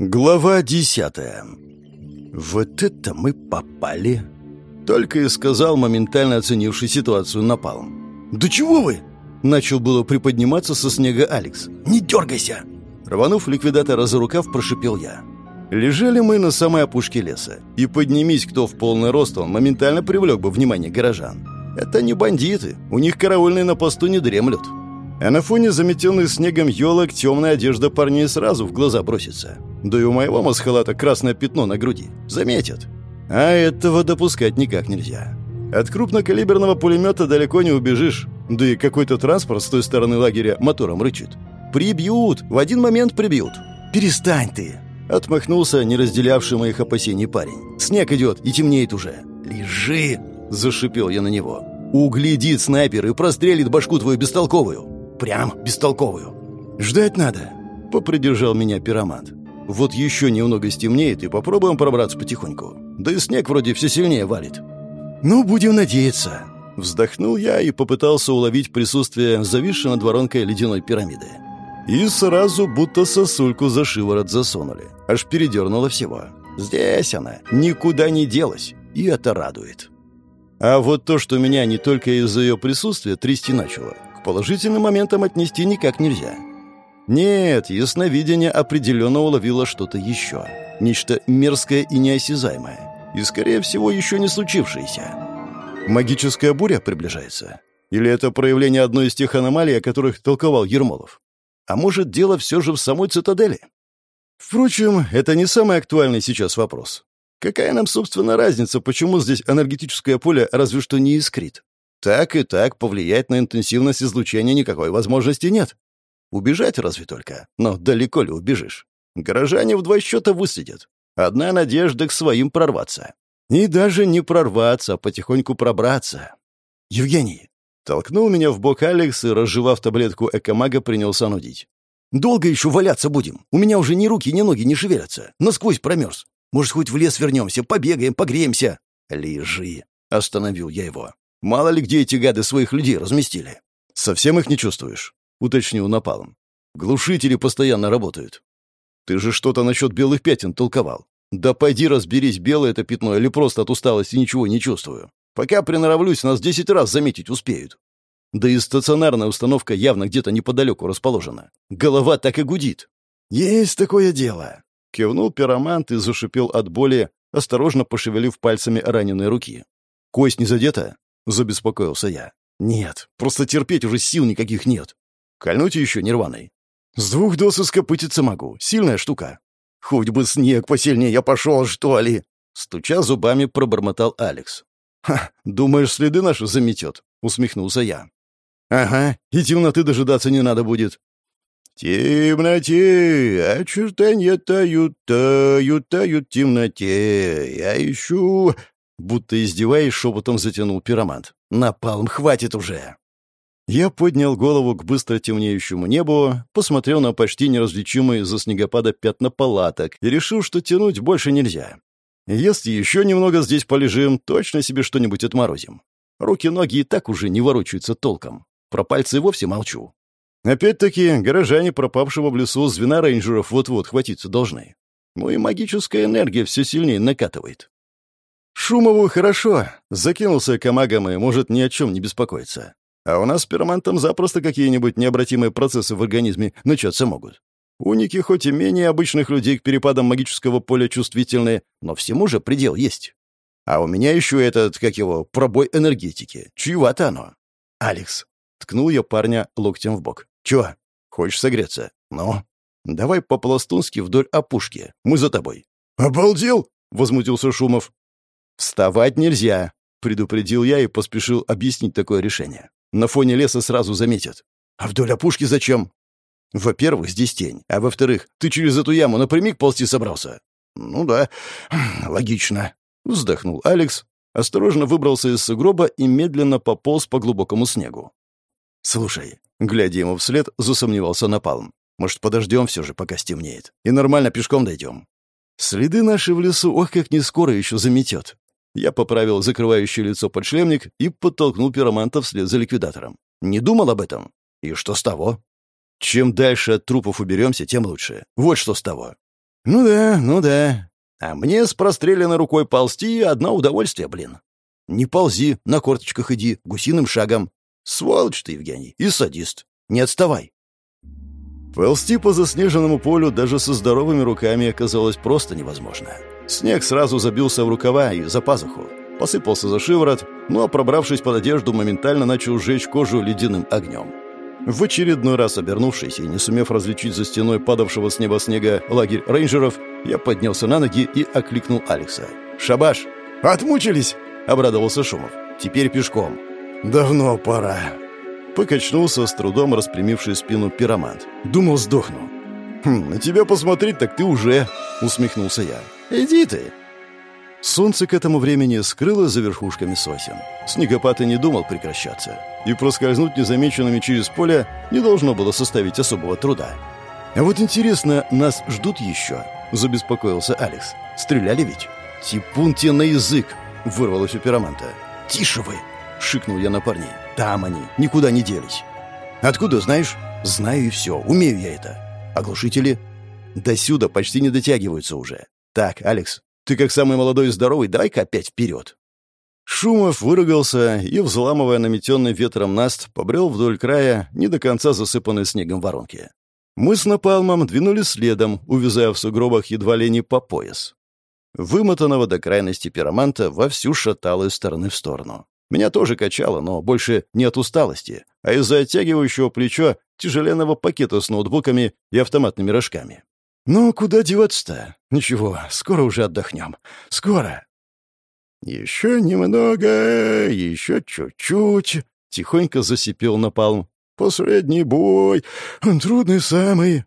Глава десятая. «Вот это мы попали!» Только и сказал, моментально оценивший ситуацию напалм. «Да чего вы?» Начал было приподниматься со снега Алекс. «Не дергайся!» Рванув ликвидатора за рукав, прошипел я. Лежали мы на самой опушке леса. И поднимись кто в полный рост, он моментально привлек бы внимание горожан. Это не бандиты, у них караульные на посту не дремлют. А на фоне заметенных снегом елок темная одежда парней сразу в глаза бросится. Да и у моего масхалата красное пятно на груди. Заметят. А этого допускать никак нельзя. От крупнокалиберного пулемета далеко не убежишь. Да и какой-то транспорт с той стороны лагеря мотором рычит. «Прибьют! В один момент прибьют!» «Перестань ты!» Отмахнулся не разделявший моих опасений парень. «Снег идет и темнеет уже!» «Лежи!» – зашипел я на него. «Углядит снайпер и прострелит башку твою бестолковую!» Прям бестолковую. «Ждать надо», — попридержал меня пиромант. «Вот еще немного стемнеет, и попробуем пробраться потихоньку. Да и снег вроде все сильнее валит». «Ну, будем надеяться». Вздохнул я и попытался уловить присутствие зависшей над воронкой ледяной пирамиды. И сразу будто сосульку за шиворот засунули. Аж передернуло всего. Здесь она, никуда не делась. И это радует. А вот то, что меня не только из-за ее присутствия трясти начало, положительным моментам отнести никак нельзя. Нет, ясновидение определенно уловило что-то еще. Нечто мерзкое и неосязаемое. И, скорее всего, еще не случившееся. Магическая буря приближается? Или это проявление одной из тех аномалий, о которых толковал Ермолов? А может, дело все же в самой цитадели? Впрочем, это не самый актуальный сейчас вопрос. Какая нам, собственно, разница, почему здесь энергетическое поле разве что не искрит? Так и так повлиять на интенсивность излучения никакой возможности нет. Убежать разве только. Но далеко ли убежишь? Горожане в два счета выследят. Одна надежда к своим прорваться. И даже не прорваться, а потихоньку пробраться. Евгений. Толкнул меня в бок Алекс и, разжевав таблетку экомага, принялся нудить. «Долго еще валяться будем? У меня уже ни руки, ни ноги не шевелятся. Насквозь промерз. Может, хоть в лес вернемся, побегаем, погреемся?» «Лежи», — остановил я его. Мало ли где эти гады своих людей разместили. Совсем их не чувствуешь? Уточнил напалом. Глушители постоянно работают. Ты же что-то насчет белых пятен толковал. Да пойди разберись, белое это пятно или просто от усталости ничего не чувствую. Пока приноровлюсь, нас десять раз заметить успеют. Да и стационарная установка явно где-то неподалеку расположена. Голова так и гудит. «Есть такое дело!» Кивнул пиромант и зашипел от боли, осторожно пошевелив пальцами раненой руки. «Кость не задета?» — забеспокоился я. «Нет, просто терпеть уже сил никаких нет. Кольнуть еще нерваной. С двух доз ископытиться могу. Сильная штука. Хоть бы снег посильнее я пошел, что ли!» Стуча зубами, пробормотал Алекс. «Ха, думаешь, следы наши заметет?» — усмехнулся я. «Ага, и темноты дожидаться не надо будет». «Темноте, очертания тают, тают, тают темноте. Я ищу Будто издеваясь, шепотом затянул пиромант. «Напалм, хватит уже!» Я поднял голову к быстро темнеющему небу, посмотрел на почти неразличимые из-за снегопада пятна палаток и решил, что тянуть больше нельзя. Если еще немного здесь полежим, точно себе что-нибудь отморозим. Руки-ноги и так уже не ворочаются толком. Про пальцы вовсе молчу. Опять-таки, горожане пропавшего в лесу звена рейнджеров вот-вот хватиться должны. Ну и магическая энергия все сильнее накатывает. Шумову хорошо. Закинулся камагом и может ни о чем не беспокоиться. А у нас с пиромантом запросто какие-нибудь необратимые процессы в организме начаться могут. Уники хоть и менее обычных людей к перепадам магического поля чувствительны, но всему же предел есть. А у меня еще этот, как его, пробой энергетики. Чьего-то оно. «Алекс», — ткнул я парня локтем в бок. «Чего? Хочешь согреться? Ну, давай по-пластунски вдоль опушки. Мы за тобой». «Обалдел?» — возмутился Шумов. «Вставать нельзя», — предупредил я и поспешил объяснить такое решение. «На фоне леса сразу заметят». «А вдоль опушки зачем?» «Во-первых, здесь тень, а во-вторых, ты через эту яму напрямик ползти собрался». «Ну да, логично», — вздохнул Алекс, осторожно выбрался из сугроба и медленно пополз по глубокому снегу. «Слушай», — глядя ему вслед, засомневался Напалм. «Может, подождем все же, пока стемнеет, и нормально пешком дойдем?» «Следы наши в лесу, ох, как не скоро еще заметет. Я поправил закрывающий лицо подшлемник и подтолкнул пироманта вслед за ликвидатором. Не думал об этом? И что с того? Чем дальше от трупов уберемся, тем лучше. Вот что с того. «Ну да, ну да. А мне с простреленной рукой ползти одно удовольствие, блин. Не ползи, на корточках иди, гусиным шагом. Сволочь ты, Евгений, и садист. Не отставай». Ползти по заснеженному полю даже со здоровыми руками оказалось просто невозможно. Снег сразу забился в рукава и за пазуху. Посыпался за шиворот, а пробравшись под одежду, моментально начал сжечь кожу ледяным огнем. В очередной раз обернувшись и не сумев различить за стеной падавшего с неба снега лагерь рейнджеров, я поднялся на ноги и окликнул Алекса. «Шабаш!» «Отмучились!» — обрадовался Шумов. «Теперь пешком». «Давно пора». Покачнулся с трудом распрямивший спину пиромант. «Думал, сдохну». «Хм, на тебя посмотреть, так ты уже...» — усмехнулся я. «Иди ты!» Солнце к этому времени скрылось за верхушками сосен. Снегопад и не думал прекращаться. И проскользнуть незамеченными через поле не должно было составить особого труда. «А вот интересно, нас ждут еще?» — забеспокоился Алекс. «Стреляли ведь?» «Типун тебе на язык!» — вырвалось у пироманта. «Тише вы!» — шикнул я на парней. «Там они, никуда не делись». «Откуда знаешь?» «Знаю и все, умею я это». «Оглушители?» «До сюда почти не дотягиваются уже». «Так, Алекс, ты как самый молодой и здоровый, давай-ка опять вперед!» Шумов выругался и, взламывая наметенный ветром наст, побрел вдоль края, не до конца засыпанной снегом воронки. Мы с Напалмом двинулись следом, увязая в сугробах едва ли не по пояс. Вымотанного до крайности пироманта вовсю шатало из стороны в сторону. Меня тоже качало, но больше не от усталости, а из-за оттягивающего плечо тяжеленного пакета с ноутбуками и автоматными рожками. «Ну, куда деваться-то? Ничего, скоро уже отдохнем. Скоро!» «Еще немного, еще чуть-чуть», — тихонько засипел напалм. «Последний бой, он трудный самый».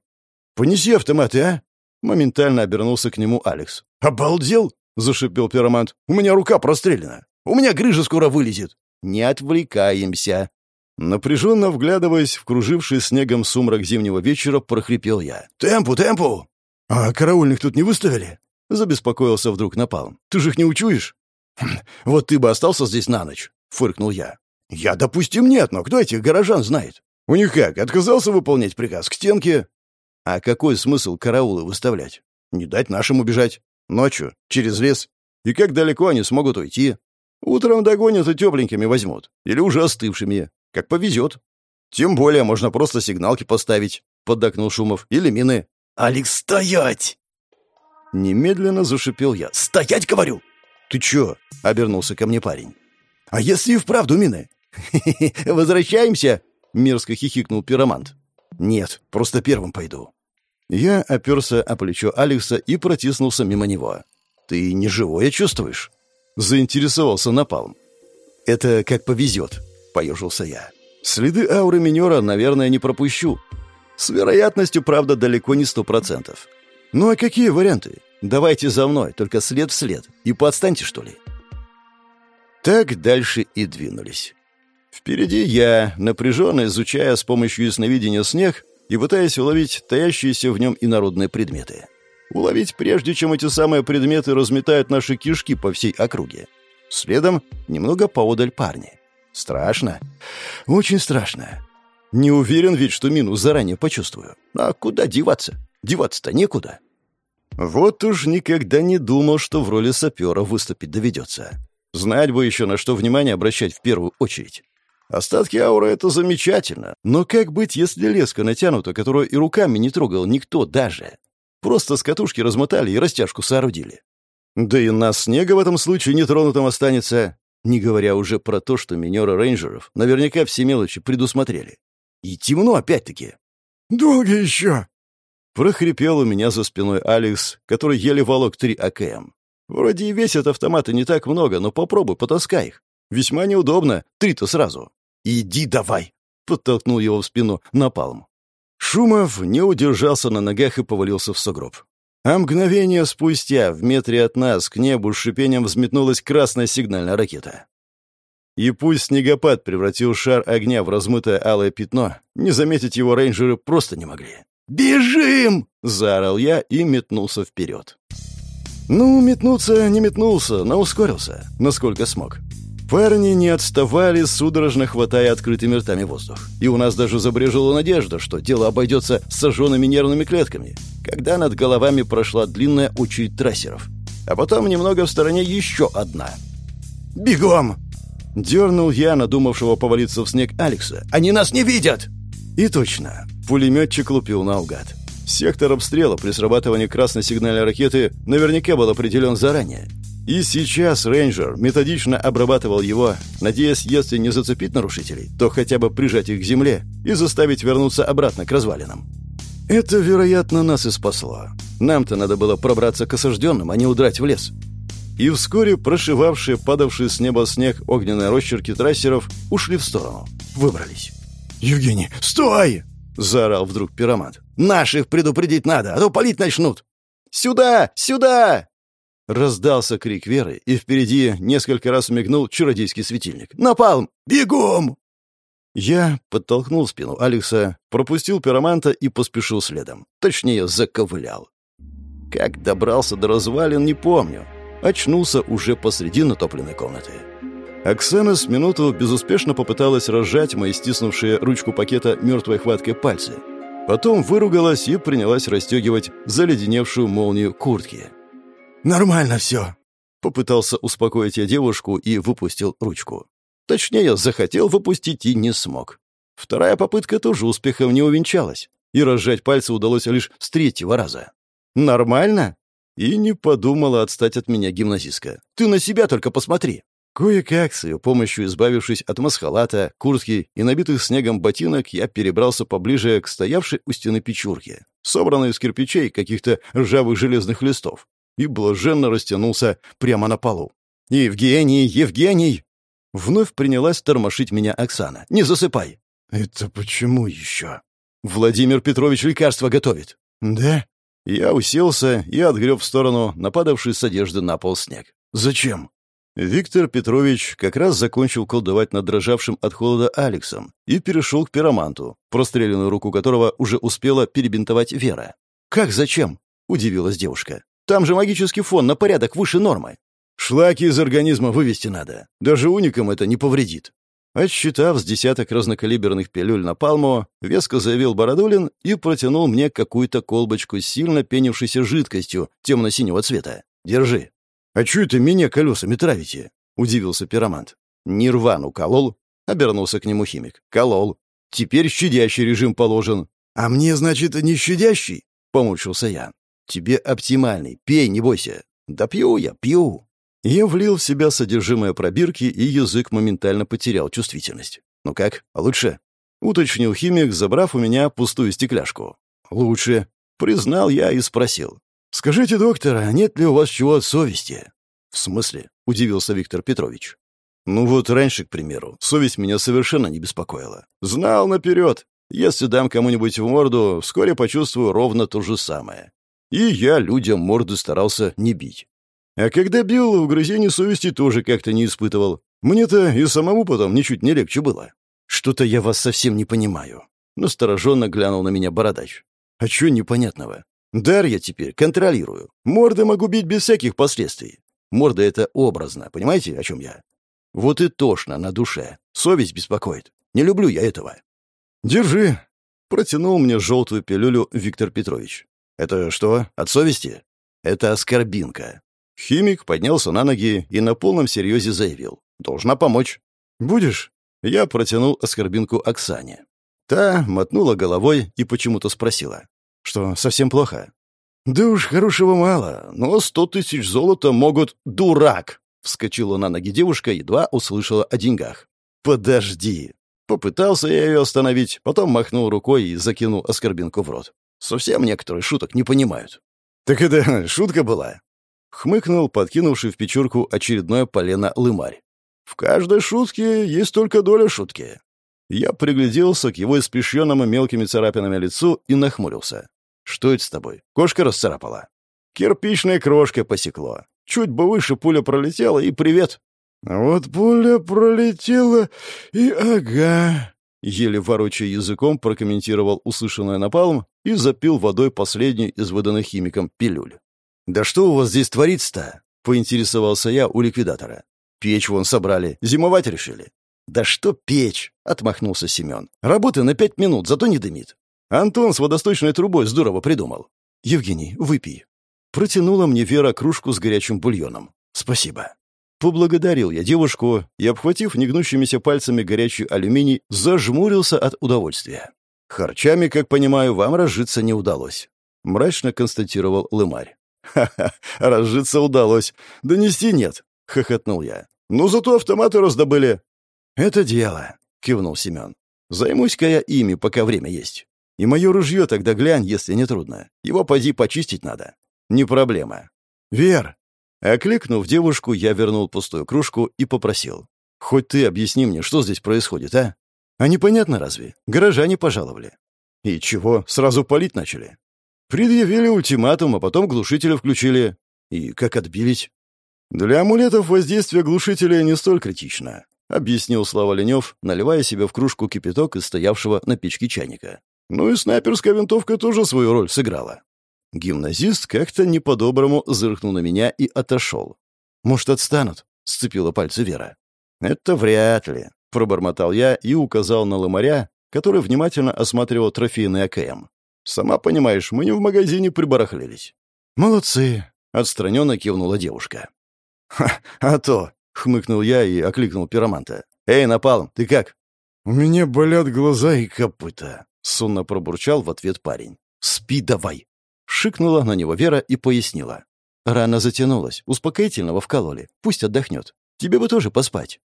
«Понеси автоматы, а?» Моментально обернулся к нему Алекс. «Обалдел?» — зашипел пиромант. «У меня рука прострелена. У меня грыжа скоро вылезет». «Не отвлекаемся». Напряженно вглядываясь в круживший снегом сумрак зимнего вечера, прохрипел я. «Темпу, темпу!» «А караульных тут не выставили?» — забеспокоился вдруг Напалм. «Ты же их не учуешь?» «Хм, «Вот ты бы остался здесь на ночь», — фыркнул я. «Я, допустим, нет, но кто этих горожан знает? У них как, отказался выполнять приказ к стенке?» «А какой смысл караулы выставлять? Не дать нашим убежать? Ночью, через лес? И как далеко они смогут уйти? Утром догонят и тепленькими возьмут. Или уже остывшими. Как повезет. Тем более можно просто сигналки поставить», — поддакнул Шумов. «Или мины». «Алекс, стоять!» Немедленно зашипел я. «Стоять, говорю!» «Ты чё?» — обернулся ко мне парень. «А если и вправду мины?» «Возвращаемся?» — мерзко хихикнул пиромант. «Нет, просто первым пойду». Я оперся о плечо Алекса и протиснулся мимо него. «Ты не живое чувствуешь?» — заинтересовался Напалм. «Это как повезет», — поежился я. «Следы ауры минера, наверное, не пропущу. С вероятностью, правда, далеко не сто процентов. Ну а какие варианты? Давайте за мной, только след в след. И подстаньте, что ли?» Так дальше и двинулись. Впереди я, напряженно изучая с помощью ясновидения снег и пытаясь уловить таящиеся в нем инородные предметы. Уловить, прежде чем эти самые предметы разметают наши кишки по всей округе. Следом немного поодаль парни. Страшно. Очень страшно. Не уверен ведь, что минус заранее почувствую. А куда деваться? Деваться-то некуда. Вот уж никогда не думал, что в роли сапера выступить доведется. Знать бы еще, на что внимание обращать в первую очередь. Остатки ауры — это замечательно. Но как быть, если леска натянута, которую и руками не трогал никто даже? Просто с катушки размотали и растяжку соорудили. Да и нас снега в этом случае нетронутым останется. Не говоря уже про то, что минеры рейнджеров наверняка все мелочи предусмотрели. И темно опять-таки. «Долго еще?» Прохрипел у меня за спиной Алекс, который еле волок три АКМ. Вроде и весят автоматы не так много, но попробуй, потаскай их. Весьма неудобно, три-то сразу. «Иди давай!» — подтолкнул его в спину напалм. Шумов не удержался на ногах и повалился в сугроб. А мгновение спустя, в метре от нас, к небу с шипением взметнулась красная сигнальная ракета. И пусть снегопад превратил шар огня в размытое алое пятно, не заметить его рейнджеры просто не могли. «Бежим!» — заорал я и метнулся вперед. Ну, метнуться не метнулся, но ускорился, насколько смог. Парни не отставали, судорожно хватая открытыми ртами воздух. И у нас даже забрежила надежда, что дело обойдется сожженными нервными клетками, когда над головами прошла длинная очередь трассеров. А потом немного в стороне еще одна. «Бегом!» Дернул я, надумавшего повалиться в снег Алекса. «Они нас не видят!» И точно. Пулеметчик лупил наугад. Сектор обстрела при срабатывании красной сигнальной ракеты наверняка был определен заранее. И сейчас рейнджер методично обрабатывал его, надеясь, если не зацепить нарушителей, то хотя бы прижать их к земле и заставить вернуться обратно к развалинам. Это, вероятно, нас и спасло. Нам-то надо было пробраться к осажденным, а не удрать в лес. И вскоре прошивавшие падавшие с неба снег огненные росчерки трассеров ушли в сторону. Выбрались. «Евгений, стой!» — заорал вдруг пиромат. «Наших предупредить надо, а то палить начнут!» «Сюда! Сюда!» Раздался крик Веры, и впереди несколько раз мигнул чародейский светильник. «Напалм! Бегом!» Я подтолкнул спину Алекса, пропустил пироманта и поспешил следом. Точнее, заковылял. Как добрался до развалин, не помню. Очнулся уже посреди натопленной комнаты. Оксана с минуту безуспешно попыталась разжать мои стиснувшие ручку пакета мертвой хваткой пальцы. Потом выругалась и принялась расстегивать заледеневшую молнию куртки. «Нормально все», — попытался успокоить я девушку и выпустил ручку. Точнее, захотел выпустить и не смог. Вторая попытка тоже успехом не увенчалась, и разжать пальцы удалось лишь с третьего раза. «Нормально?» И не подумала отстать от меня гимназистка. «Ты на себя только посмотри!» Кое-как, с ее помощью избавившись от масхалата, куртки и набитых снегом ботинок, я перебрался поближе к стоявшей у стены печурке, собранной из кирпичей каких-то ржавых железных листов, и блаженно растянулся прямо на полу. «Евгений! Евгений!» Вновь принялась тормошить меня Оксана. «Не засыпай!» «Это почему еще?» «Владимир Петрович лекарство готовит». «Да?» Я уселся и отгреб в сторону нападавший с одежды на пол снег. «Зачем?» Виктор Петрович как раз закончил колдовать над дрожавшим от холода Алексом и перешел к пироманту, простреленную руку которого уже успела перебинтовать Вера. «Как зачем?» — удивилась девушка. Там же магический фон на порядок выше нормы. Шлаки из организма вывести надо. Даже уникам это не повредит. Отсчитав с десяток разнокалиберных пилюль на палму, веско заявил Бородулин и протянул мне какую-то колбочку с сильно пенившейся жидкостью темно-синего цвета. «Держи». «А чё это меня колесами травите?» — удивился пиромант. «Нирвану колол?» — обернулся к нему химик. «Колол. Теперь щадящий режим положен». «А мне, значит, не щадящий?» — помучился я. «Тебе оптимальный. Пей, не бойся». «Да пью я, пью». Я влил в себя содержимое пробирки, и язык моментально потерял чувствительность. «Ну как, лучше?» — уточнил химик, забрав у меня пустую стекляшку. «Лучше», — признал я и спросил. «Скажите, доктор, а нет ли у вас чего от совести?» «В смысле?» — удивился Виктор Петрович. «Ну вот раньше, к примеру, совесть меня совершенно не беспокоила. Знал наперед. Если дам кому-нибудь в морду, вскоре почувствую ровно то же самое. И я людям морды старался не бить. А когда бил, угрызений совести тоже как-то не испытывал. Мне-то и самому потом ничуть не легче было. Что-то я вас совсем не понимаю. Настороженно глянул на меня бородач. А чё непонятного? Дар я теперь контролирую. Морды могу бить без всяких последствий. Морда — это образно, понимаете, о чем я? Вот и тошно на душе. Совесть беспокоит. Не люблю я этого. Держи. Протянул мне желтую пилюлю Виктор Петрович. «Это что, от совести?» «Это оскорбинка». Химик поднялся на ноги и на полном серьезе заявил. «Должна помочь». «Будешь?» Я протянул оскорбинку Оксане. Та мотнула головой и почему-то спросила. «Что, совсем плохо?» «Да уж хорошего мало, но сто тысяч золота могут... Дурак!» Вскочила на ноги девушка, едва услышала о деньгах. «Подожди!» Попытался я ее остановить, потом махнул рукой и закинул оскорбинку в рот. Совсем некоторые шуток не понимают. «Так это шутка была?» Хмыкнул, подкинувший в печурку очередное полено лымарь. «В каждой шутке есть только доля шутки». Я пригляделся к его испещренному мелкими царапинами лицу и нахмурился. «Что это с тобой? Кошка расцарапала?» «Кирпичной крошкой посекло. Чуть бы выше пуля пролетела, и привет». «Вот пуля пролетела, и ага», Еле ворочая языком, прокомментировал услышанное напалм и запил водой последнюю из выданных химиком пилюль. «Да что у вас здесь творится-то?» — поинтересовался я у ликвидатора. Печь вон собрали, зимовать решили. «Да что печь?» — отмахнулся Семен. «Работы на пять минут, зато не дымит. Антон с водосточной трубой здорово придумал. Евгений, выпей». Протянула мне Вера кружку с горячим бульоном. «Спасибо». Поблагодарил я девушку и, обхватив негнущимися пальцами горячий алюминий, зажмурился от удовольствия. «Харчами, как понимаю, вам разжиться не удалось», — мрачно констатировал Лымарь. «Ха-ха, разжиться удалось. Донести нет», — хохотнул я. «Ну, зато автоматы раздобыли». «Это дело», — кивнул Семен. «Займусь-ка я ими, пока время есть. И мое ружье тогда глянь, если не трудно. Его поди почистить надо. Не проблема». «Вер!» Окликнув девушку, я вернул пустую кружку и попросил. «Хоть ты объясни мне, что здесь происходит, а? А непонятно разве? Горожане пожаловали». «И чего, сразу палить начали?» «Предъявили ультиматум, а потом глушители включили. И как отбились?» «Для амулетов воздействие глушителя не столь критично», — объяснил Слава Ленев, наливая себе в кружку кипяток из стоявшего на печке чайника. «Ну и снайперская винтовка тоже свою роль сыграла». Гимназист как-то не по-доброму зыркнул на меня и отошел. «Может, отстанут?» — сцепила пальцы Вера. «Это вряд ли», — пробормотал я и указал на ломаря, который внимательно осматривал трофейный АКМ. «Сама понимаешь, мы не в магазине прибарахлились». «Молодцы», — отстраненно кивнула девушка. «Ха, а то!» — хмыкнул я и окликнул пироманта. «Эй, Напалм, ты как?» «У меня болят глаза и копыта», — сонно пробурчал в ответ парень. «Спи давай!» Шикнула на него Вера и пояснила. Рана затянулась, успокоительного вкололи. Пусть отдохнет. Тебе бы тоже поспать.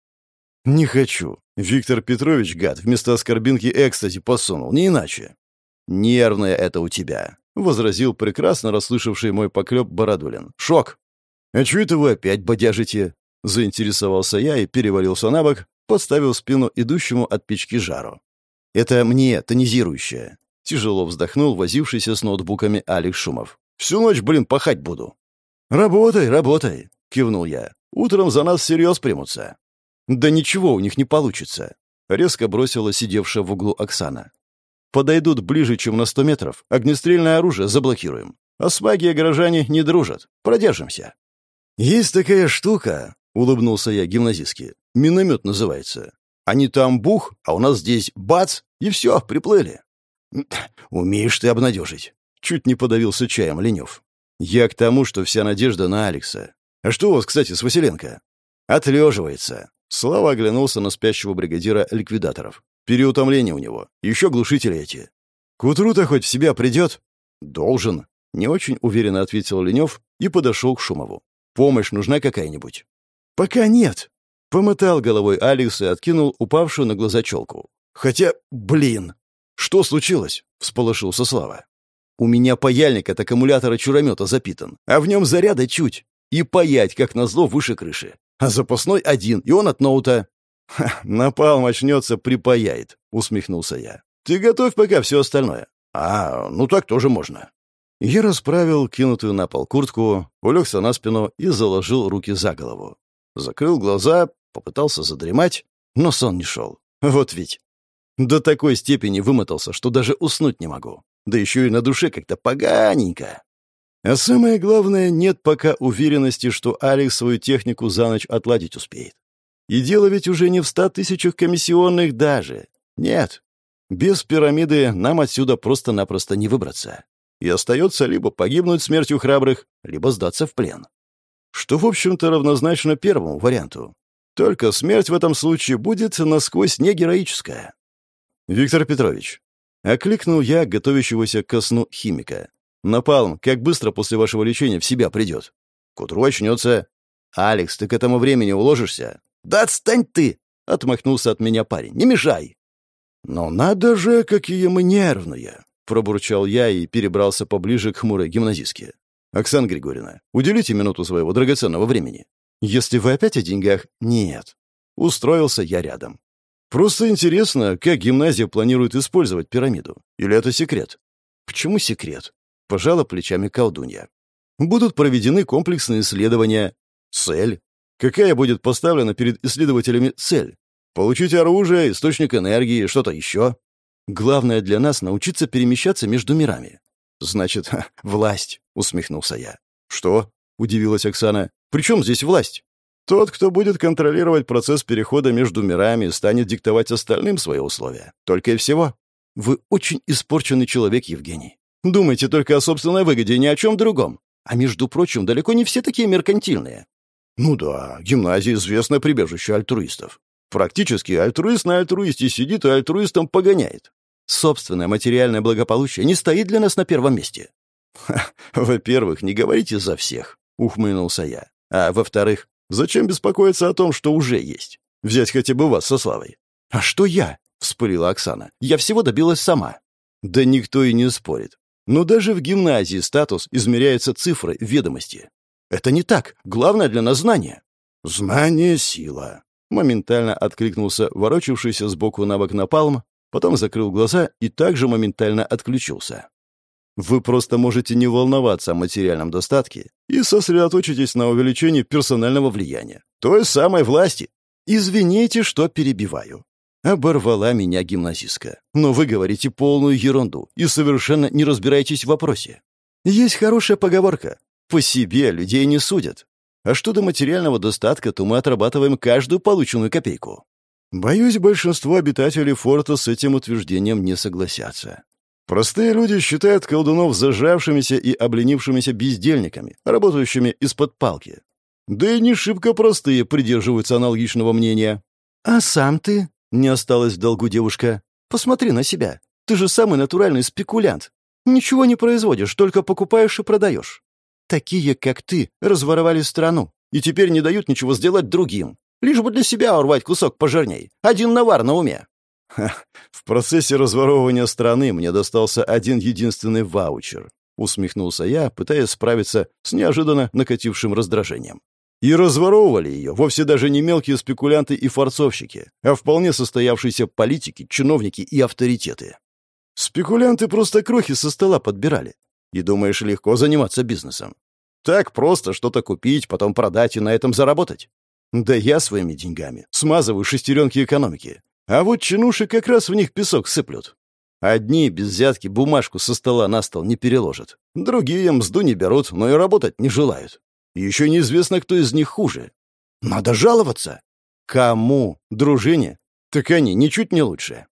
«Не хочу. Виктор Петрович, гад, вместо оскорбинки экстази посунул, не иначе». «Нервное это у тебя», — возразил прекрасно расслышавший мой поклеп Бородулин. «Шок!» «А чё это вы опять бодяжите?» — заинтересовался я и перевалился на бок, подставил спину идущему от печки жару. «Это мне, тонизирующее. Тяжело вздохнул возившийся с ноутбуками Алекс Шумов. «Всю ночь, блин, пахать буду». «Работай, работай», — кивнул я. «Утром за нас всерьез примутся». «Да ничего у них не получится», — резко бросила сидевшая в углу Оксана. «Подойдут ближе, чем на сто метров, огнестрельное оружие заблокируем. А с магией горожане не дружат. Продержимся». «Есть такая штука», — улыбнулся я гимназистке. «Миномет называется. Они там бух, а у нас здесь бац, и все, приплыли». «Умеешь ты обнадежить!» Чуть не подавился чаем Ленев. «Я к тому, что вся надежда на Алекса. А что у вас, кстати, с Василенко?» «Отлеживается». Слава оглянулся на спящего бригадира ликвидаторов. «Переутомление у него. Еще глушители эти». «К утру-то хоть в себя придет?» «Должен», — не очень уверенно ответил Ленев и подошел к Шумову. «Помощь нужна какая-нибудь?» «Пока нет», — помотал головой Алекс и откинул упавшую на глаза челку. «Хотя, блин!» «Что случилось?» — всполошился Слава. «У меня паяльник от аккумулятора чуромета запитан, а в нем заряда чуть. И паять, как назло, выше крыши. А запасной один, и он от ноута». «Ха, напалм очнется, припаяет», — усмехнулся я. «Ты готовь пока все остальное». «А, ну так тоже можно». Я расправил кинутую на пол куртку, улегся на спину и заложил руки за голову. Закрыл глаза, попытался задремать, но сон не шел. Вот ведь. До такой степени вымотался, что даже уснуть не могу. Да еще и на душе как-то поганенько. А самое главное, нет пока уверенности, что Алекс свою технику за ночь отладить успеет. И дело ведь уже не в ста тысячах комиссионных даже. Нет. Без пирамиды нам отсюда просто-напросто не выбраться. И остается либо погибнуть смертью храбрых, либо сдаться в плен. Что, в общем-то, равнозначно первому варианту. Только смерть в этом случае будет насквозь не героическая. «Виктор Петрович», — окликнул я готовящегося ко сну химика. «Напалм, как быстро после вашего лечения в себя придет?» «К утру очнется». «Алекс, ты к этому времени уложишься?» «Да отстань ты!» — отмахнулся от меня парень. «Не мешай!» «Но надо же, какие мы нервные!» — пробурчал я и перебрался поближе к хмурой гимназистке. «Оксана Григорьевна, уделите минуту своего драгоценного времени. Если вы опять о деньгах, нет». Устроился я рядом. Просто интересно, как гимназия планирует использовать пирамиду. Или это секрет? Почему секрет? Пожала плечами колдунья. Будут проведены комплексные исследования. Цель? Какая будет поставлена перед исследователями цель? Получить оружие, источник энергии, что-то еще? Главное для нас научиться перемещаться между мирами. Значит, ха, власть, усмехнулся я. Что? удивилась Оксана. При чем здесь власть? Тот, кто будет контролировать процесс перехода между мирами, станет диктовать остальным свои условия. Только и всего. Вы очень испорченный человек, Евгений. Думайте только о собственной выгоде, ни о чем другом. А между прочим, далеко не все такие меркантильные. Ну да, гимназия — известное прибежище альтруистов. Практически альтруист на альтруисте сидит и альтруистом погоняет. Собственное материальное благополучие не стоит для нас на первом месте. «Во-первых, не говорите за всех», — ухмыльнулся я. «А во-вторых, зачем беспокоиться о том, что уже есть? Взять хотя бы вас со Славой». «А что я?» — вспылила Оксана. «Я всего добилась сама». «Да никто и не спорит. Но даже в гимназии статус измеряется цифрой ведомости. Это не так. Главное для нас знание». «Знание — сила», Моментально откликнулся ворочавшийся сбоку на бок напалм, потом закрыл глаза и также моментально отключился. Вы просто можете не волноваться о материальном достатке и сосредоточитесь на увеличении персонального влияния, той самой власти. Извините, что перебиваю. Оборвала меня гимназистка. Но вы говорите полную ерунду и совершенно не разбираетесь в вопросе. Есть хорошая поговорка. По себе людей не судят. А что до материального достатка, то мы отрабатываем каждую полученную копейку. Боюсь, большинство обитателей форта с этим утверждением не согласятся. Простые люди считают колдунов зажавшимися и обленившимися бездельниками, работающими из-под палки. Да и не шибко простые придерживаются аналогичного мнения. «А сам ты?» — не осталась в долгу девушка. «Посмотри на себя. Ты же самый натуральный спекулянт. Ничего не производишь, только покупаешь и продаешь. Такие, как ты, разворовали страну и теперь не дают ничего сделать другим. Лишь бы для себя урвать кусок пожирней. Один навар на уме. Ха, в процессе разворовывания страны мне достался один единственный ваучер. Усмехнулся я, пытаясь справиться с неожиданно накатившим раздражением. И разворовывали ее вовсе даже не мелкие спекулянты и форцовщики, а вполне состоявшиеся политики, чиновники и авторитеты. Спекулянты просто крохи со стола подбирали, и думаешь, легко заниматься бизнесом? Так просто что-то купить, потом продать и на этом заработать? Да я своими деньгами смазываю шестеренки экономики. А вот чинуши как раз в них песок сыплют. Одни без взятки бумажку со стола на стол не переложат. Другие мзду не берут, но и работать не желают. Еще неизвестно, кто из них хуже. Надо жаловаться. Кому? Дружине? Так они ничуть не лучше.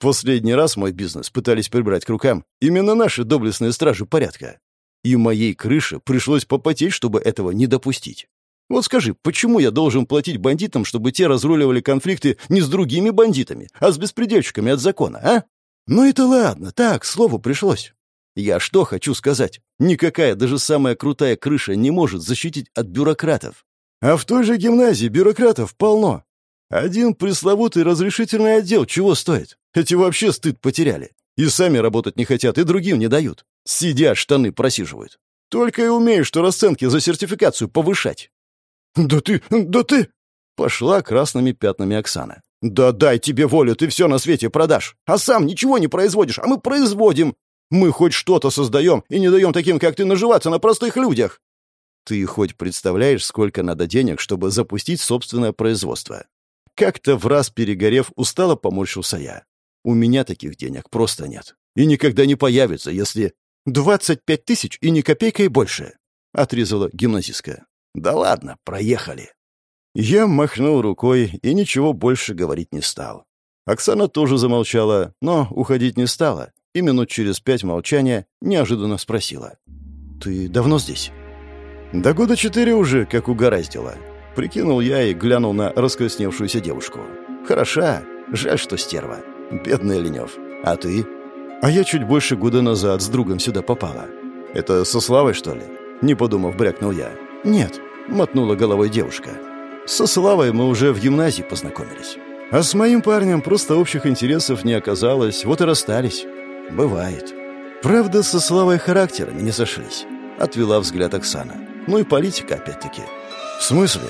Последний раз мой бизнес пытались прибрать к рукам именно наши доблестные стражи порядка. И моей крыше пришлось попотеть, чтобы этого не допустить. Вот скажи, почему я должен платить бандитам, чтобы те разруливали конфликты не с другими бандитами, а с беспредельщиками от закона, а? Ну это ладно, так, слову пришлось. Я что хочу сказать? Никакая, даже самая крутая крыша не может защитить от бюрократов. А в той же гимназии бюрократов полно. Один пресловутый разрешительный отдел чего стоит? Эти вообще стыд потеряли. И сами работать не хотят, и другим не дают. Сидят, штаны просиживают. Только и умеют, что расценки за сертификацию повышать. «Да ты... да ты...» Пошла красными пятнами Оксана. «Да дай тебе волю, ты все на свете продашь. А сам ничего не производишь, а мы производим. Мы хоть что-то создаем и не даем таким, как ты, наживаться на простых людях». Ты хоть представляешь, сколько надо денег, чтобы запустить собственное производство? Как-то в раз перегорев, устало поморщился я. У меня таких денег просто нет. И никогда не появится, если... «Двадцать пять тысяч и ни копейка и больше», — отрезала гимназистка. «Да ладно, проехали». Я махнул рукой и ничего больше говорить не стал. Оксана тоже замолчала, но уходить не стала, и минут через пять молчания неожиданно спросила. «Ты давно здесь?» «Да года четыре уже, как угораздило». Прикинул я и глянул на раскрасневшуюся девушку. «Хороша. Жаль, что стерва. Бедный Ленев. А ты? А я чуть больше года назад с другом сюда попала. Это со Славой, что ли? Не подумав, брякнул я. Нет, мотнула головой девушка. Со Славой мы уже в гимназии познакомились. А с моим парнем просто общих интересов не оказалось, вот и расстались. Бывает. Правда, со Славой характерами не сошлись. Отвела взгляд Оксана. Ну и политика опять-таки. В смысле?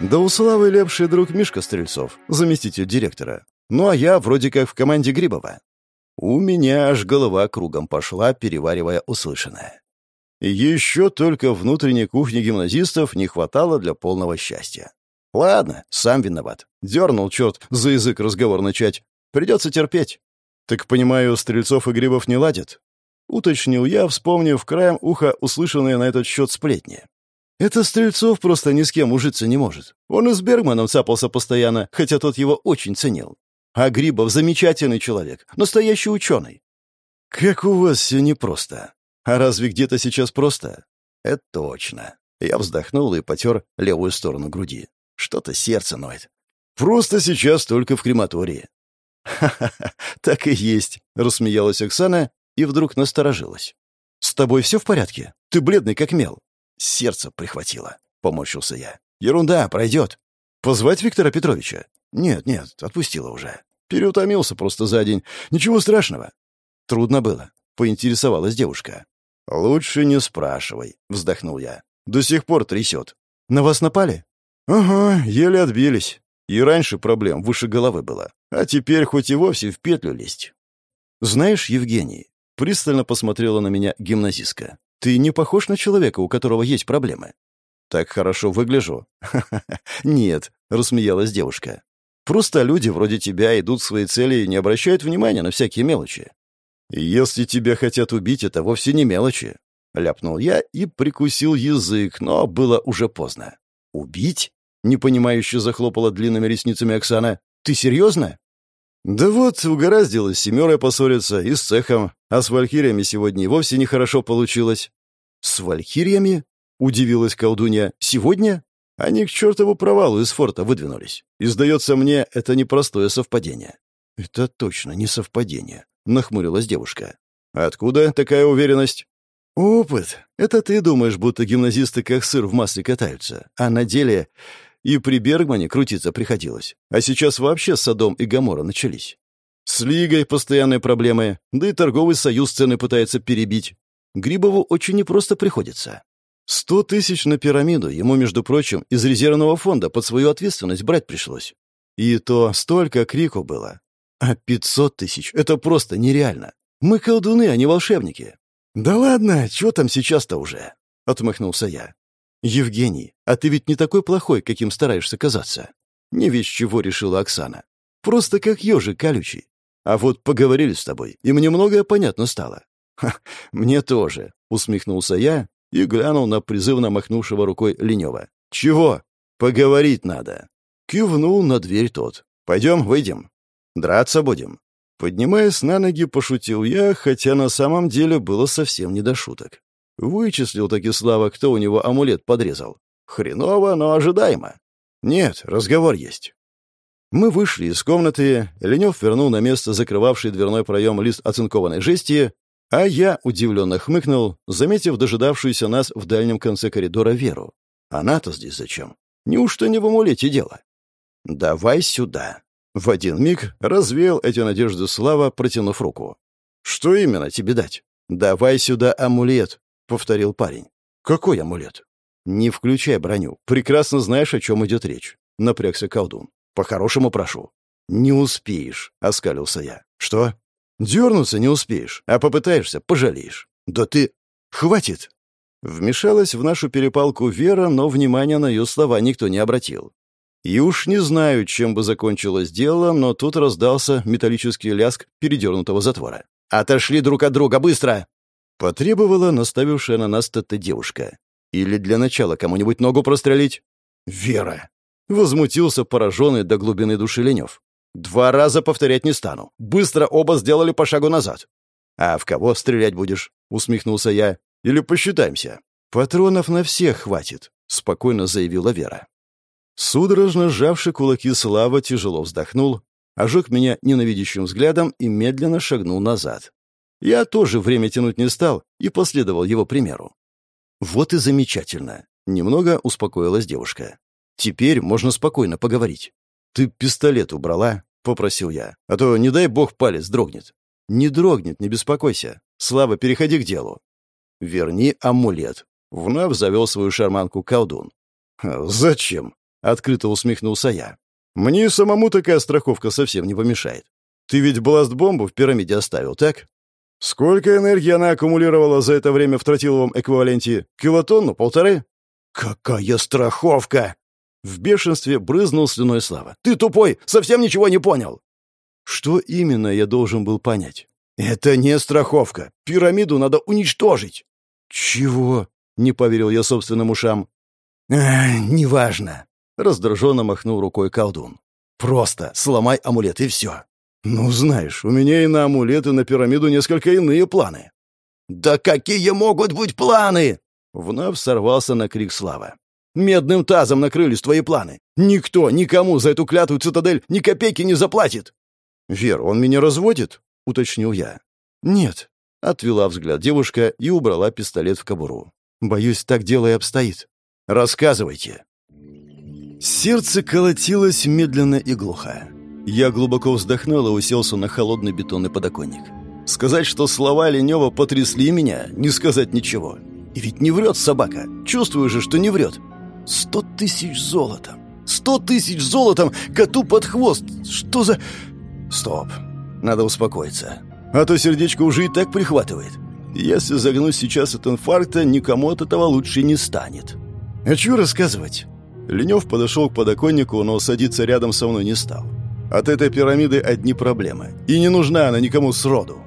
Да у Славы лепший друг Мишка Стрельцов, заместитель директора. Ну, а я вроде как в команде Грибова. У меня аж голова кругом пошла, переваривая услышанное. Еще только внутренней кухни гимназистов не хватало для полного счастья. Ладно, сам виноват. Дернул черт за язык разговор начать. Придется терпеть. Так, понимаю, Стрельцов и Грибов не ладят? Уточнил я, вспомнив краем уха услышанные на этот счет сплетни. Это Стрельцов просто ни с кем ужиться не может. Он и с Бергманом цапался постоянно, хотя тот его очень ценил. А Грибов замечательный человек, настоящий ученый. Как у вас все непросто. А разве где-то сейчас просто? Это точно. Я вздохнул и потер левую сторону груди. Что-то сердце ноет. Просто сейчас только в крематории. «Ха-ха-ха, так и есть», — рассмеялась Оксана и вдруг насторожилась. «С тобой все в порядке? Ты бледный как мел». «Сердце прихватило», — поморщился я. «Ерунда, пройдет». «Позвать Виктора Петровича?» «Нет, нет, отпустила уже. Переутомился просто за день. Ничего страшного». «Трудно было», — поинтересовалась девушка. «Лучше не спрашивай», — вздохнул я. «До сих пор трясет». «На вас напали?» «Ага, еле отбились. И раньше проблем выше головы было. А теперь хоть и вовсе в петлю лезть». «Знаешь, Евгений», — пристально посмотрела на меня гимназистка, «ты не похож на человека, у которого есть проблемы». «Так хорошо выгляжу». «Ха-ха-ха, нет», — рассмеялась девушка. «Просто люди вроде тебя идут к своей цели и не обращают внимания на всякие мелочи. «Если тебя хотят убить, это вовсе не мелочи», — ляпнул я и прикусил язык, но было уже поздно. «Убить?» — непонимающе захлопала длинными ресницами Оксана. «Ты серьезно?» «Да вот, угораздилось семерой поссориться и с цехом, а с валькириями сегодня и вовсе нехорошо получилось». «С валькириями?» — удивилась колдунья. «Сегодня?» Они к чертову провалу из форта выдвинулись. И, сдается мне, это непростое совпадение. «Это точно не совпадение», — нахмурилась девушка. «Откуда такая уверенность?» «Опыт. Это ты думаешь, будто гимназисты как сыр в масле катаются. А на деле и при Бергмане крутиться приходилось. А сейчас вообще Содом и Гамора начались. С Лигой постоянные проблемы, да и торговый союз цены пытается перебить. Грибову очень непросто приходится. Сто тысяч на пирамиду ему, между прочим, из резервного фонда под свою ответственность брать пришлось. И то столько крику было, а пятьсот тысяч — это просто нереально. Мы колдуны, а не волшебники. Да ладно, что там сейчас-то уже? Отмахнулся я. Евгений, а ты ведь не такой плохой, каким стараешься казаться. Не весь чего решила Оксана. Просто как ежик колючий. А вот поговорили с тобой, и мне многое понятно стало. Ха, мне тоже, усмехнулся я и глянул на призывно махнувшего рукой Ленева. Чего? Поговорить надо. Кивнул на дверь тот. Пойдем, выйдем. Драться будем?» Поднимаясь на ноги, пошутил я, хотя на самом деле было совсем не до шуток. Вычислил таки Слава, кто у него амулет подрезал. Хреново, но ожидаемо. Нет, разговор есть. Мы вышли из комнаты, Ленев вернул на место закрывавший дверной проем лист оцинкованной жести, а я удивленно хмыкнул, заметив дожидавшуюся нас в дальнем конце коридора Веру. Она-то здесь зачем? Неужто не в амулете дело? «Давай сюда», в один миг развеял эти надежды Слава, протянув руку. «Что именно тебе дать?» «Давай сюда амулет», — повторил парень. «Какой амулет?» «Не включай броню. Прекрасно знаешь, о чем идет речь», — напрягся колдун. «По-хорошему прошу». «Не успеешь», — оскалился я. «Что?» «Дернуться не успеешь, а попытаешься — пожалеешь». «Да ты...» «Хватит!» Вмешалась в нашу перепалку Вера, но внимания на ее слова никто не обратил. И уж не знаю, чем бы закончилось дело, но тут раздался металлический ляск передернутого затвора. «Отошли друг от друга, быстро!» Потребовала наставившая на нас эта девушка. «Или для начала кому-нибудь ногу прострелить?» «Вера!» Возмутился пораженный до глубины души Ленев. «Два раза повторять не стану. Быстро оба сделали по шагу назад». «А в кого стрелять будешь?» — усмехнулся я. «Или посчитаемся?» «Патронов на всех хватит», — спокойно заявила Вера. Судорожно сжавший кулаки Слава тяжело вздохнул, ожег меня ненавидящим взглядом и медленно шагнул назад. Я тоже время тянуть не стал и последовал его примеру. «Вот и замечательно», — немного успокоилась девушка. «Теперь можно спокойно поговорить». «Ты пистолет убрала?» — попросил я. «А то, не дай бог, палец дрогнет». «Не дрогнет, не беспокойся. Слава, переходи к делу». «Верни амулет», — вновь завел свою шарманку колдун. «Зачем?» Открыто усмехнулся я. «Мне самому такая страховка совсем не помешает. Ты ведь бласт-бомбу в пирамиде оставил, так? Сколько энергии она аккумулировала за это время в тротиловом эквиваленте? Килотонну? Полторы?» «Какая страховка!» В бешенстве брызнул слюной Слава. «Ты тупой! Совсем ничего не понял!» «Что именно я должен был понять?» «Это не страховка. Пирамиду надо уничтожить». «Чего?» — не поверил я собственным ушам. «Эх, неважно», — раздраженно махнул рукой колдун. «Просто сломай амулет, и все». «Ну, знаешь, у меня и на амулет, и на пирамиду несколько иные планы». «Да какие могут быть планы?» Вновь сорвался на крик Слава. «Медным тазом накрылись твои планы. Никто никому за эту клятву цитадель ни копейки не заплатит». «Вер, он меня разводит?» — уточнил я. «Нет», — отвела взгляд девушка и убрала пистолет в кобуру. «Боюсь, так дело и обстоит. Рассказывайте». Сердце колотилось медленно и глухо. Я глубоко вздохнул и уселся на холодный бетонный подоконник. Сказать, что слова Ленева потрясли меня, не сказать ничего. И ведь не врет собака. Чувствую же, что не врет. Сто тысяч золотом. Сто тысяч золотом коту под хвост. Что за... Стоп. Надо успокоиться. А то сердечко уже и так прихватывает. Если загнусь сейчас от инфаркта, никому от этого лучше не станет. А что рассказывать? Ленев подошел к подоконнику, но садиться рядом со мной не стал. От этой пирамиды одни проблемы. И не нужна она никому сроду.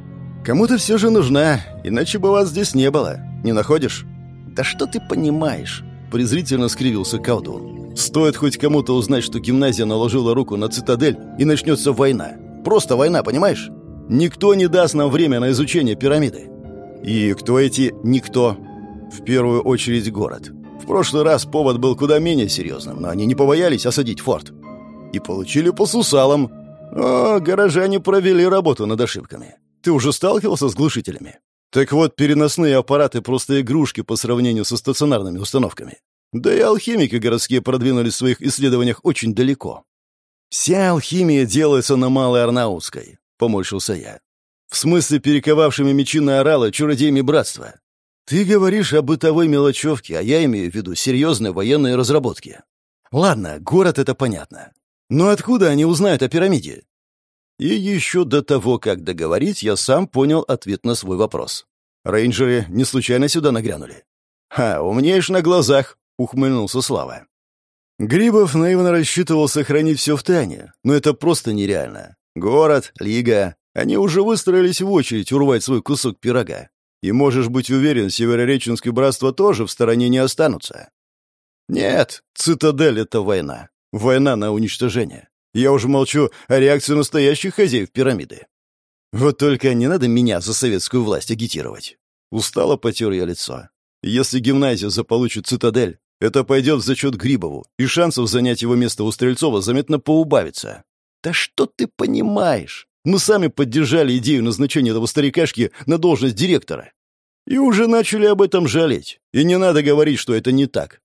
Кому-то все же нужна, иначе бы вас здесь не было. Не находишь? Да что ты понимаешь? Презрительно скривился колдун. Стоит хоть кому-то узнать, что гимназия наложила руку на цитадель, и начнется война. Просто война, понимаешь? Никто не даст нам время на изучение пирамиды. И кто эти «никто»? В первую очередь город. В прошлый раз повод был куда менее серьезным, но они не побоялись осадить форт. И получили по сусалам. О, горожане провели работу над ошибками. Ты уже сталкивался с глушителями? Так вот, переносные аппараты просто игрушки по сравнению со стационарными установками. Да и алхимики городские продвинулись в своих исследованиях очень далеко. «Вся алхимия делается на Малой Арнаутской», — поморщился я. «В смысле перековавшими мечи на орала чародеями братства. Ты говоришь о бытовой мелочевке, а я имею в виду серьезные военные разработки. Ладно, город — это понятно. Но откуда они узнают о пирамиде? И еще до того, как договорить, я сам понял ответ на свой вопрос. Рейнджеры не случайно сюда нагрянули. «Ха, умнеешь на глазах», — ухмыльнулся Слава. Грибов наивно рассчитывал сохранить все в тайне, но это просто нереально. Город, лига, они уже выстроились в очередь урвать свой кусок пирога. И можешь быть уверен, Северореченское братство тоже в стороне не останутся. Нет, цитадель — это война. Война на уничтожение. Я уже молчу о реакции настоящих хозяев пирамиды. Вот только не надо меня за советскую власть агитировать. Устало потер я лицо. Если гимназия заполучит цитадель, это пойдет в зачет Грибову, и шансов занять его место у Стрельцова заметно поубавится. Да что ты понимаешь? Мы сами поддержали идею назначения этого старикашки на должность директора. И уже начали об этом жалеть. И не надо говорить, что это не так.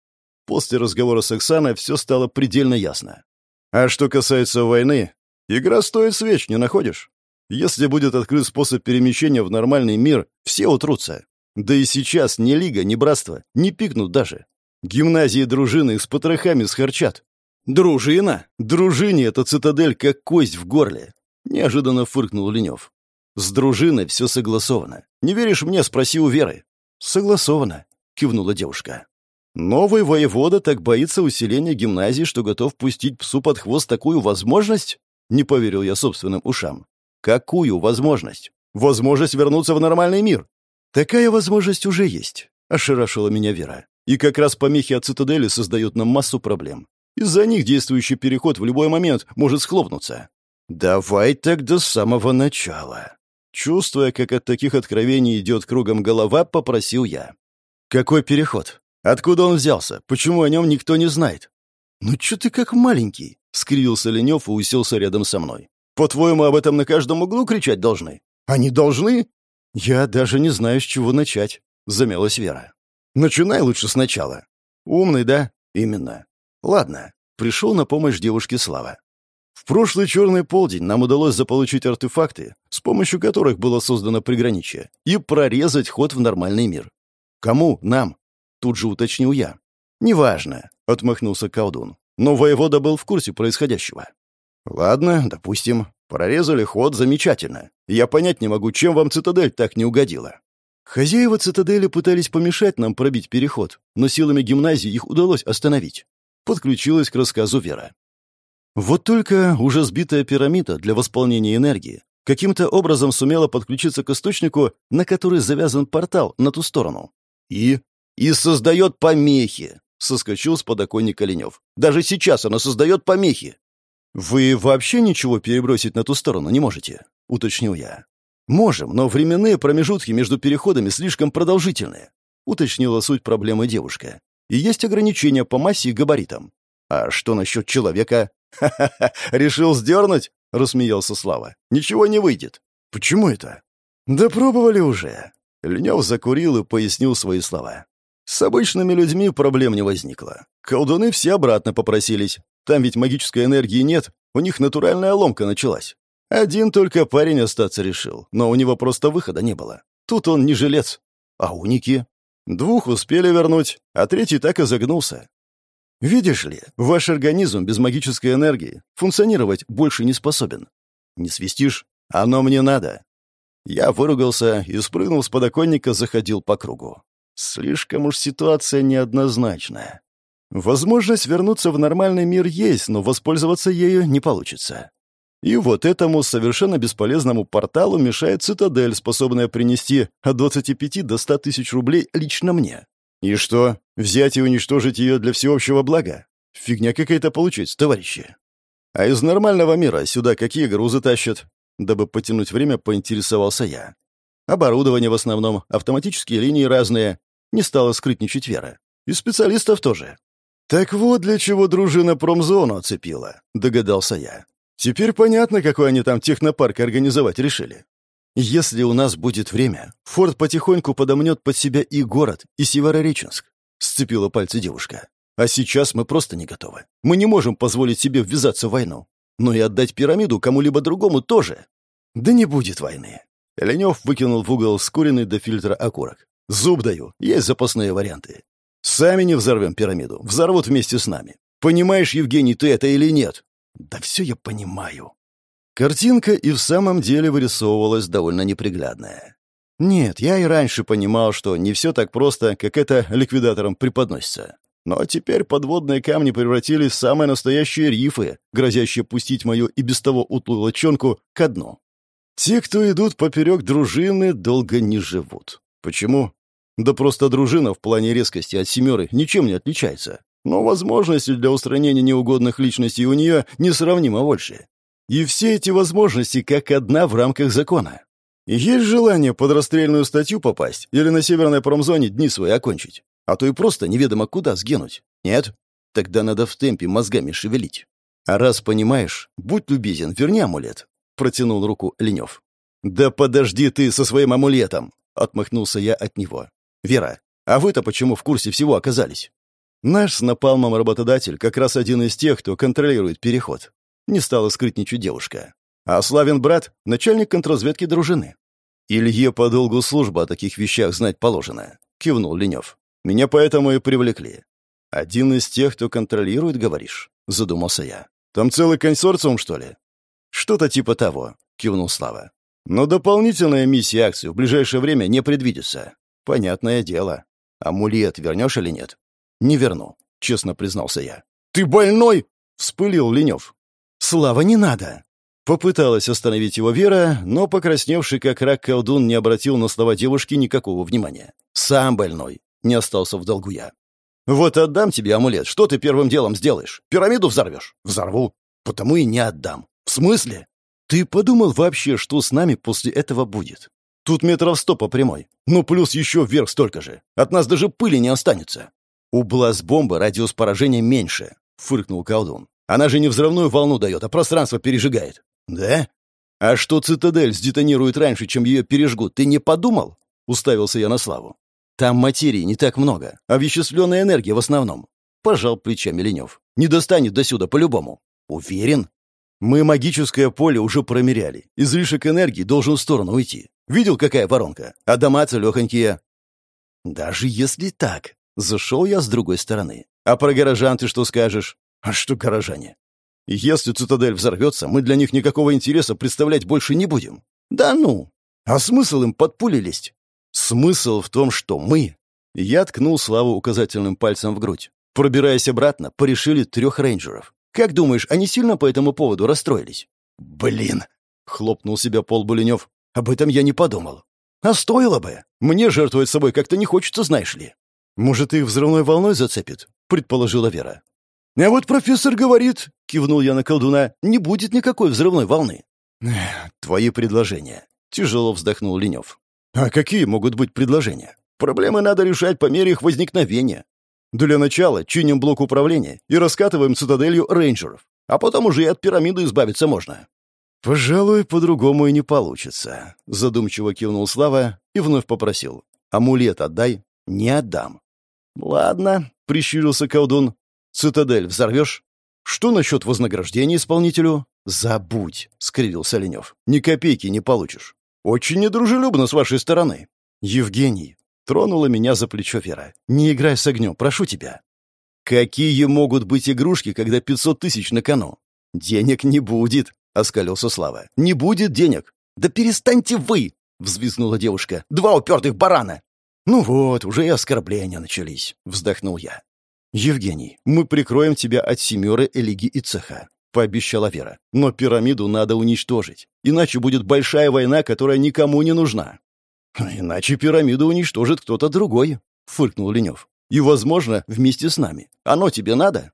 После разговора с Оксаной все стало предельно ясно. А что касается войны, игра стоит свеч, не находишь? Если будет открыт способ перемещения в нормальный мир, все утрутся. Да и сейчас ни Лига, ни Братство не пикнут даже. Гимназии дружины с потрохами схарчат. Дружина? Дружине это цитадель как кость в горле. Неожиданно фыркнул Ленев. С дружиной все согласовано. Не веришь мне, спроси у Веры. Согласовано, кивнула девушка. Новый воевода так боится усиления гимназии, что готов пустить псу под хвост такую возможность? Не поверил я собственным ушам. Какую возможность? Возможность вернуться в нормальный мир. Такая возможность уже есть, ошарашила меня Вера. И как раз помехи от цитадели создают нам массу проблем. Из-за них действующий переход в любой момент может схлопнуться. Давай тогда с самого начала. Чувствуя, как от таких откровений идет кругом голова, попросил я. Какой переход? Откуда он взялся? Почему о нем никто не знает? «Ну чё ты как маленький?» — скривился Ленёв и уселся рядом со мной. «По-твоему, об этом на каждом углу кричать должны?» «Они должны?» «Я даже не знаю, с чего начать», — замялась Вера. «Начинай лучше сначала». «Умный, да?» «Именно». «Ладно». Пришел на помощь девушке Слава. В прошлый черный полдень нам удалось заполучить артефакты, с помощью которых было создано приграничье, и прорезать ход в нормальный мир. Кому? Нам. Тут же уточнил я. «Неважно», — отмахнулся колдун. Но воевода был в курсе происходящего. «Ладно, допустим. Прорезали ход замечательно. Я понять не могу, чем вам цитадель так не угодила». Хозяева цитадели пытались помешать нам пробить переход, но силами гимназии их удалось остановить. Подключилась к рассказу Вера. Вот только уже сбитая пирамида для восполнения энергии каким-то образом сумела подключиться к источнику, на который завязан портал на ту сторону. И и создает помехи. соскочил с подоконника Ленев. «Даже сейчас она создает помехи!» «Вы вообще ничего перебросить на ту сторону не можете?» — уточнил я. «Можем, но временные промежутки между переходами слишком продолжительные», — уточнила суть проблемы девушка. «И есть ограничения по массе и габаритам». «А что насчет человека?» «Ха-ха-ха, решил сдернуть?» — рассмеялся Слава. «Ничего не выйдет». «Почему это?» «Да пробовали уже». Ленев закурил и пояснил свои слова. «С обычными людьми проблем не возникло. Колдуны все обратно попросились. Там ведь магической энергии нет, у них натуральная ломка началась. Один только парень остаться решил, но у него просто выхода не было. Тут он не жилец. А уники? Двух успели вернуть, а третий так и загнулся. Видишь ли, ваш организм без магической энергии функционировать больше не способен. Не свистишь? Оно мне надо. Я выругался и, спрыгнул с подоконника, заходил по кругу. Слишком уж ситуация неоднозначная. Возможность вернуться в нормальный мир есть, но воспользоваться ею не получится. И вот этому совершенно бесполезному порталу мешает цитадель, способная принести от 25 до 100 тысяч рублей лично мне. И что, взять и уничтожить ее для всеобщего блага? Фигня какая-то получится, товарищи. А из нормального мира сюда какие грузы тащат? Дабы потянуть время, поинтересовался я. Оборудование в основном, автоматические линии разные. Не стала скрытничать Вера. И специалистов тоже. «Так вот для чего дружина промзону оцепила», — догадался я. «Теперь понятно, какой они там технопарк организовать решили. Если у нас будет время, Форд потихоньку подомнет под себя и город, и Северореченск», — сцепила пальцы девушка. «А сейчас мы просто не готовы. Мы не можем позволить себе ввязаться в войну. Но и отдать пирамиду кому-либо другому тоже. Да не будет войны». Ленев выкинул в угол скуренный до фильтра окурок. «Зуб даю, есть запасные варианты. Сами не взорвем пирамиду, взорвут вместе с нами. Понимаешь, Евгений, ты это или нет? Да все я понимаю. Картинка и в самом деле вырисовывалась довольно неприглядная. Нет, я и раньше понимал, что не все так просто, как это ликвидаторам преподносится. Но теперь подводные камни превратились в самые настоящие рифы, грозящие пустить мою и без того утлую лочонку ко дну. Те, кто идут поперек дружины, долго не живут. Почему? Да просто дружина в плане резкости от «семеры» ничем не отличается. Но возможности для устранения неугодных личностей у нее несравнимо больше. И все эти возможности как одна в рамках закона. Есть желание под расстрельную статью попасть или на северной промзоне дни свои окончить? А то и просто неведомо куда сгинуть. Нет? Тогда надо в темпе мозгами шевелить. А раз понимаешь, будь любезен, верни амулет. Протянул руку Ленев. «Да подожди ты со своим амулетом!» — отмахнулся я от него. «Вера, а вы-то почему в курсе всего оказались?» «Наш с Напалмом работодатель как раз один из тех, кто контролирует переход». Не стала скрытничать девушка. «А Славин брат — начальник контрразведки дружины». «Илье по долгу службы о таких вещах знать положено», — кивнул Ленев. «Меня поэтому и привлекли». «Один из тех, кто контролирует, говоришь?» — задумался я. «Там целый консорциум, что ли?» «Что-то типа того», — кивнул Слава. «Но дополнительная миссия акции в ближайшее время не предвидится. «Понятное дело. Амулет вернешь или нет?» «Не верну», — честно признался я. «Ты больной?» — вспылил Ленев. «Слава, не надо!» Попыталась остановить его Вера, но покрасневший как рак колдун не обратил на слова девушки никакого внимания. «Сам больной!» — не остался в долгу я. «Вот отдам тебе амулет. Что ты первым делом сделаешь? Пирамиду взорвешь?» «Взорву. Потому и не отдам». «В смысле?» «Ты подумал вообще, что с нами после этого будет?» Тут метров сто по прямой. Ну, плюс еще вверх столько же. От нас даже пыли не останется. У бласт-бомбы радиус поражения меньше, — фыркнул колдун. Она же не взрывную волну дает, а пространство пережигает. Да? А что цитадель сдетонирует раньше, чем ее пережгут, ты не подумал? Уставился я на Славу. Там материи не так много, а вещественная энергия в основном. Пожал плечами Ленев. Не достанет до сюда по-любому. Уверен? Мы магическое поле уже промеряли. Излишек энергии должен в сторону уйти. Видел, какая воронка? А дома целехонькие. Даже если так, зашел я с другой стороны. А про горожан ты что скажешь? А что горожане? Если цитадель взорвется, мы для них никакого интереса представлять больше не будем. Да ну! А смысл им под пули лезть? Смысл в том, что мы... Я ткнул Славу указательным пальцем в грудь. Пробираясь обратно, порешили трех рейнджеров. Как думаешь, они сильно по этому поводу расстроились? Блин! Хлопнул себя Пол Буленев. Об этом я не подумал. А стоило бы. Мне жертвовать собой как-то не хочется, знаешь ли. Может, их взрывной волной зацепит? — предположила Вера. «А вот профессор говорит», — кивнул я на колдуна, — «не будет никакой взрывной волны». «Твои предложения», — тяжело вздохнул Ленев. «А какие могут быть предложения? Проблемы надо решать по мере их возникновения. Для начала чиним блок управления и раскатываем цитаделью рейнджеров, а потом уже и от пирамиды избавиться можно». «Пожалуй, по-другому и не получится», — задумчиво кивнул Слава и вновь попросил. «Амулет отдай». «Не отдам». «Ладно», — прищурился колдун. «Цитадель взорвешь?» «Что насчет вознаграждения исполнителю?» «Забудь», — скривился Ленев. «Ни копейки не получишь. Очень недружелюбно с вашей стороны». «Евгений», — тронула меня за плечо Вера. «Не играй с огнем, прошу тебя». «Какие могут быть игрушки, когда пятьсот тысяч на кону?» «Денег не будет», — оскалился Слава. «Не будет денег». «Да перестаньте вы!» — взвизгнула девушка. «Два упертых барана!» «Ну вот, уже и оскорбления начались», — вздохнул я. «Евгений, мы прикроем тебя от семеры Элиги и цеха», — пообещала Вера. «Но пирамиду надо уничтожить, иначе будет большая война, которая никому не нужна». «Иначе пирамиду уничтожит кто-то другой», — фыркнул Ленев. «И, возможно, вместе с нами. Оно тебе надо?»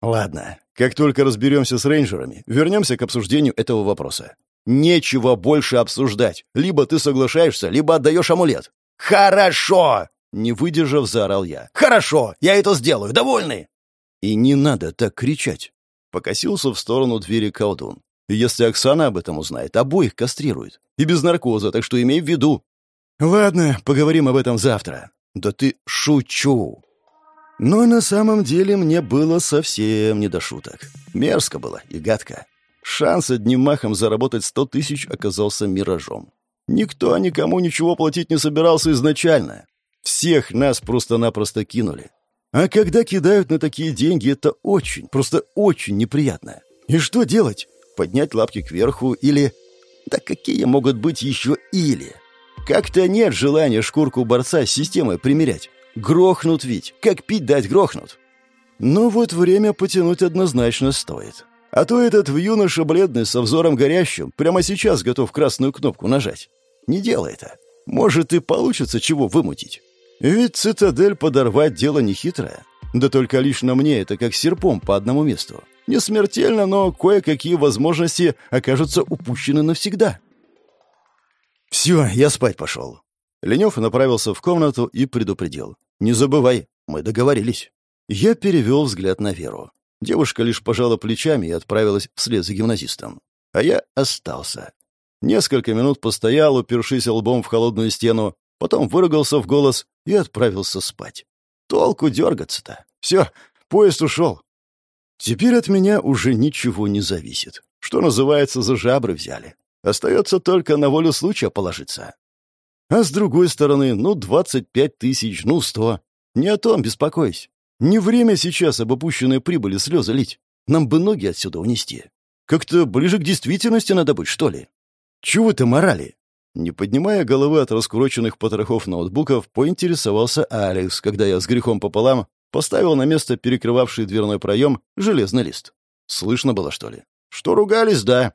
«Ладно, как только разберемся с рейнджерами, вернемся к обсуждению этого вопроса. Нечего больше обсуждать. Либо ты соглашаешься, либо отдаешь амулет. «Хорошо!» — не выдержав, заорал я. «Хорошо! Я это сделаю! Довольны?» «И не надо так кричать!» Покосился в сторону двери колдун. «Если Оксана об этом узнает, обоих кастрирует. И без наркоза, так что имей в виду». «Ладно, поговорим об этом завтра». «Да ты шучу!» Но на самом деле мне было совсем не до шуток. Мерзко было и гадко. Шанс одним махом заработать сто тысяч оказался миражом. Никто никому ничего платить не собирался изначально. Всех нас просто-напросто кинули. А когда кидают на такие деньги, это очень, просто очень неприятно. И что делать? Поднять лапки кверху или... Да какие могут быть еще или? Как-то нет желания шкурку борца с системой примерять. Грохнут ведь. Как пить дать грохнут. Но вот время потянуть однозначно стоит. А то этот в юноша бледный со взором горящим прямо сейчас готов красную кнопку нажать. Не делай это. Может, и получится чего вымутить. Ведь цитадель подорвать дело нехитрое. Да только лично мне это как серпом по одному месту. Не смертельно, но кое-какие возможности окажутся упущены навсегда. «Все, я спать пошел». Ленев направился в комнату и предупредил. «Не забывай, мы договорились». Я перевел взгляд на Веру. Девушка лишь пожала плечами и отправилась вслед за гимназистом. А я остался. Несколько минут постоял, упершись лбом в холодную стену, потом выругался в голос и отправился спать. Толку дергаться-то. Все, поезд ушел. Теперь от меня уже ничего не зависит. Что называется, за жабры взяли. Остается только на волю случая положиться. А с другой стороны, ну, 25 тысяч, ну, 100. Не о том беспокойся. Не время сейчас об опущенной прибыли слезы лить. Нам бы ноги отсюда унести. Как-то ближе к действительности надо быть, что ли. Чего ты морали?» Не поднимая головы от раскуроченных потрохов ноутбуков, поинтересовался Алекс, когда я с грехом пополам поставил на место перекрывавший дверной проем железный лист. Слышно было, что ли? Что ругались, да.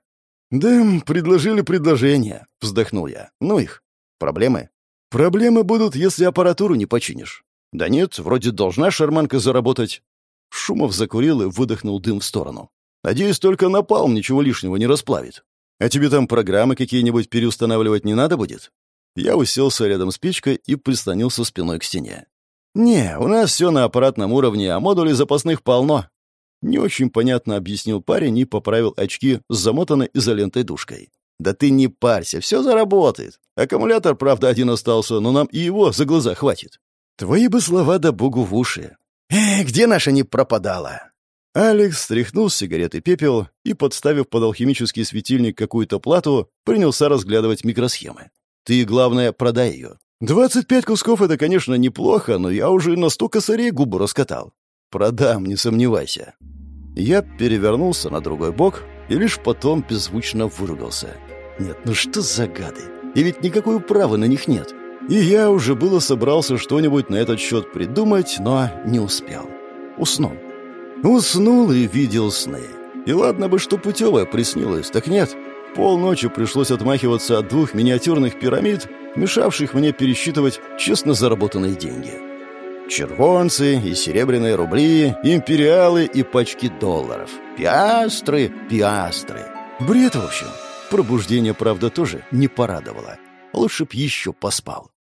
«Да, предложили предложение», — вздохнул я. «Ну их. Проблемы?» «Проблемы будут, если аппаратуру не починишь». «Да нет, вроде должна шарманка заработать». Шумов закурил и выдохнул дым в сторону. «Надеюсь, только напалм ничего лишнего не расплавит». А тебе там программы какие-нибудь переустанавливать не надо будет?» Я уселся рядом с печкой и прислонился спиной к стене. «Не, у нас все на аппаратном уровне, а модулей запасных полно». Не очень понятно объяснил парень и поправил очки с замотанной изолентой душкой. «Да ты не парься, все заработает. Аккумулятор, правда, один остался, но нам и его за глаза хватит». «Твои бы слова да богу в уши». «Эх, где наша не пропадала?» Алекс стряхнул с сигареты пепел и, подставив под алхимический светильник какую-то плату, принялся разглядывать микросхемы. «Ты, главное, продай ее. Двадцать пять кусков — это, конечно, неплохо, но я уже на сто косарей губу раскатал. Продам, не сомневайся». Я перевернулся на другой бок и лишь потом беззвучно выругался. «Нет, ну что за гады? И ведь никакой управы на них нет». И я уже было собрался что-нибудь на этот счет придумать, но не успел. Уснул. Уснул и видел сны. И ладно бы, что путевая приснилась, так нет. Полночи пришлось отмахиваться от двух миниатюрных пирамид, мешавших мне пересчитывать честно заработанные деньги. Червонцы и серебряные рубли, империалы и пачки долларов. Пиастры, пиастры. Бред, в общем. Пробуждение, правда, тоже не порадовало. Лучше б еще поспал.